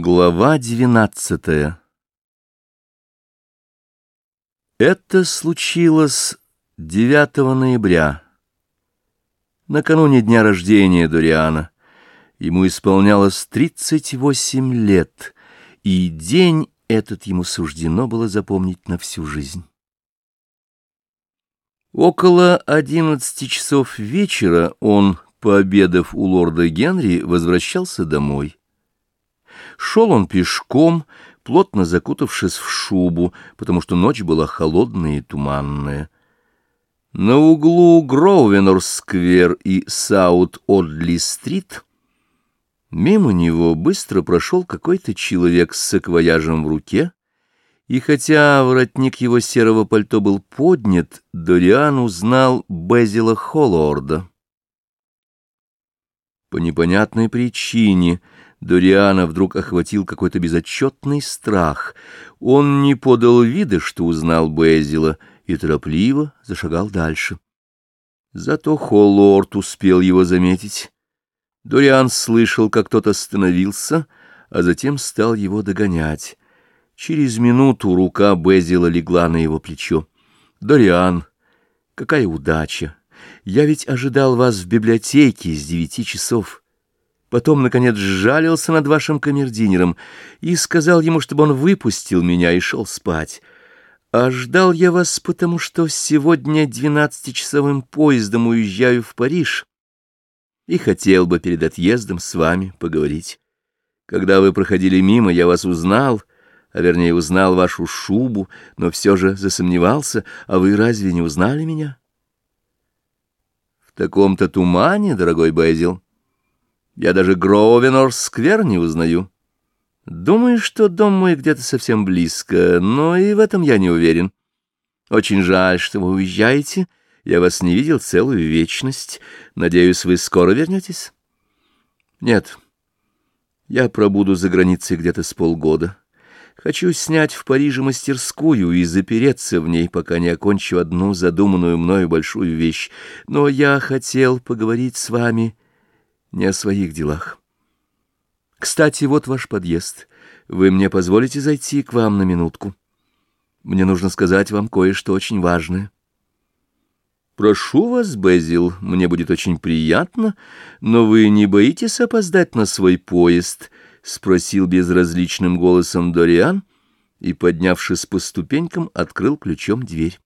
Глава двенадцатая Это случилось 9 ноября, накануне дня рождения Дориана. Ему исполнялось 38 лет, и день этот ему суждено было запомнить на всю жизнь. Около одиннадцати часов вечера он, пообедав у лорда Генри, возвращался домой. Шел он пешком, плотно закутавшись в шубу, потому что ночь была холодная и туманная. На углу Гроувенор-сквер и Саут-Одли-стрит мимо него быстро прошел какой-то человек с саквояжем в руке, и хотя воротник его серого пальто был поднят, Дориан узнал Безила Холлорда. По непонятной причине — Дориана вдруг охватил какой-то безотчетный страх. Он не подал вида, что узнал Безила, и торопливо зашагал дальше. Зато Холлорд успел его заметить. Дориан слышал, как тот остановился, а затем стал его догонять. Через минуту рука Безила легла на его плечо. «Дориан, какая удача! Я ведь ожидал вас в библиотеке с девяти часов». Потом, наконец, сжалился над вашим камердинером и сказал ему, чтобы он выпустил меня и шел спать. А ждал я вас, потому что сегодня двенадцатичасовым поездом уезжаю в Париж и хотел бы перед отъездом с вами поговорить. Когда вы проходили мимо, я вас узнал, а вернее узнал вашу шубу, но все же засомневался, а вы разве не узнали меня? Таком-то тумане, дорогой Байзил, я даже Гроувенор-сквер не узнаю. Думаю, что дом мой где-то совсем близко, но и в этом я не уверен. Очень жаль, что вы уезжаете. Я вас не видел целую вечность. Надеюсь, вы скоро вернетесь? Нет. Я пробуду за границей где-то с полгода. Хочу снять в Париже мастерскую и запереться в ней, пока не окончу одну задуманную мною большую вещь. Но я хотел поговорить с вами не о своих делах. Кстати, вот ваш подъезд. Вы мне позволите зайти к вам на минутку? Мне нужно сказать вам кое-что очень важное. Прошу вас, Безил, мне будет очень приятно, но вы не боитесь опоздать на свой поезд? Спросил безразличным голосом Дориан и, поднявшись по ступенькам, открыл ключом дверь.